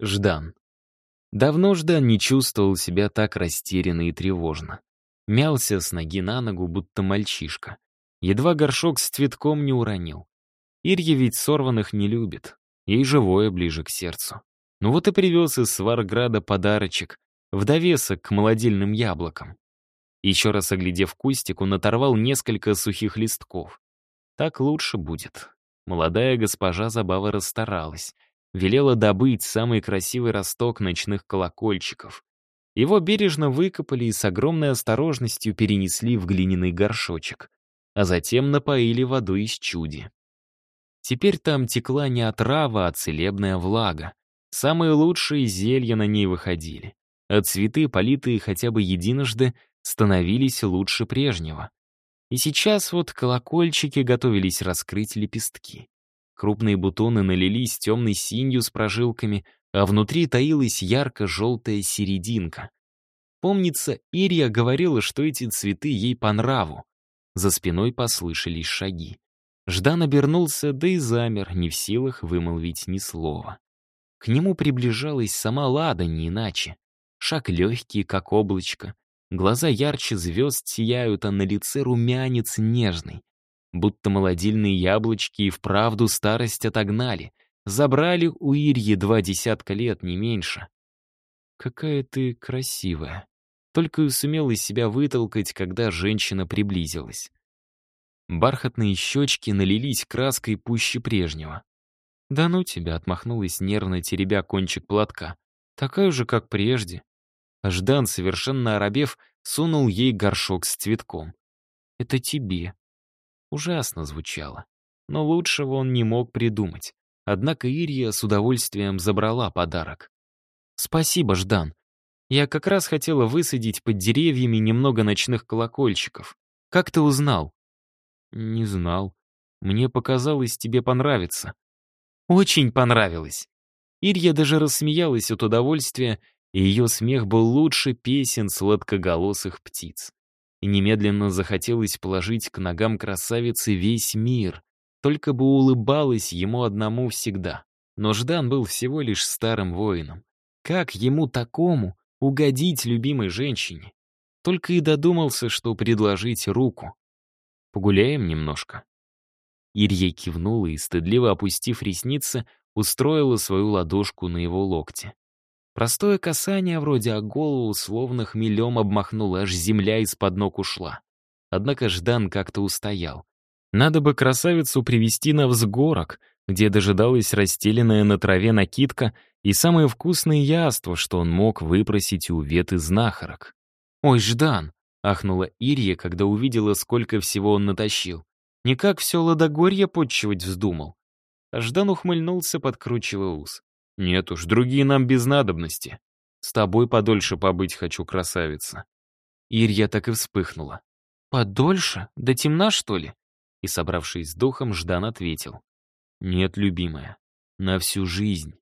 Ждан. Давно Ждан не чувствовал себя так растерянно и тревожно. Мялся с ноги на ногу, будто мальчишка. Едва горшок с цветком не уронил. Ирья ведь сорванных не любит. Ей живое ближе к сердцу. Ну вот и привез из Сварграда подарочек, в довесок к молодильным яблокам. Еще раз оглядев кустик, он оторвал несколько сухих листков. Так лучше будет. Молодая госпожа Забава расстаралась. Велела добыть самый красивый росток ночных колокольчиков. Его бережно выкопали и с огромной осторожностью перенесли в глиняный горшочек, а затем напоили водой из чуди. Теперь там текла не отрава, а целебная влага. Самые лучшие зелья на ней выходили. А цветы, политые хотя бы единожды, становились лучше прежнего. И сейчас вот колокольчики готовились раскрыть лепестки. Крупные бутоны налились темной синью с прожилками, а внутри таилась ярко-желтая серединка. Помнится, Ирия говорила, что эти цветы ей по нраву. За спиной послышались шаги. Ждан обернулся, да и замер, не в силах вымолвить ни слова. К нему приближалась сама Лада, не иначе. Шаг легкий, как облачко. Глаза ярче звезд сияют, а на лице румянец нежный. Будто молодильные яблочки и вправду старость отогнали. Забрали у Ирьи два десятка лет, не меньше. «Какая ты красивая!» Только и сумел из себя вытолкать, когда женщина приблизилась. Бархатные щечки налились краской пуще прежнего. «Да ну тебя!» — отмахнулась нервно, теребя кончик платка. «Такая же, как прежде». Ждан, совершенно оробев, сунул ей горшок с цветком. «Это тебе». Ужасно звучало. Но лучшего он не мог придумать. Однако Ирия с удовольствием забрала подарок. «Спасибо, Ждан. Я как раз хотела высадить под деревьями немного ночных колокольчиков. Как ты узнал?» «Не знал. Мне показалось, тебе понравится». «Очень понравилось». Ирья даже рассмеялась от удовольствия, и ее смех был лучше песен сладкоголосых птиц. И немедленно захотелось положить к ногам красавицы весь мир, только бы улыбалась ему одному всегда. Но Ждан был всего лишь старым воином. Как ему такому угодить любимой женщине? Только и додумался, что предложить руку. Погуляем немножко?» Ирья кивнула и, стыдливо опустив ресницы, устроила свою ладошку на его локте. Простое касание вроде о голову словно хмелем обмахнуло, аж земля из-под ног ушла. Однако Ждан как-то устоял. Надо бы красавицу привести на взгорок, где дожидалась расстеленная на траве накидка и самые вкусные яства, что он мог выпросить у веты знахарок. «Ой, Ждан!» Ахнула Ирия, когда увидела, сколько всего он натащил. Никак все ладогорье подчивать вздумал. А Ждан ухмыльнулся, подкручивая ус. «Нет уж, другие нам без надобности. С тобой подольше побыть хочу, красавица». Ирья так и вспыхнула. «Подольше? До темна, что ли?» И, собравшись с духом, Ждан ответил. «Нет, любимая, на всю жизнь».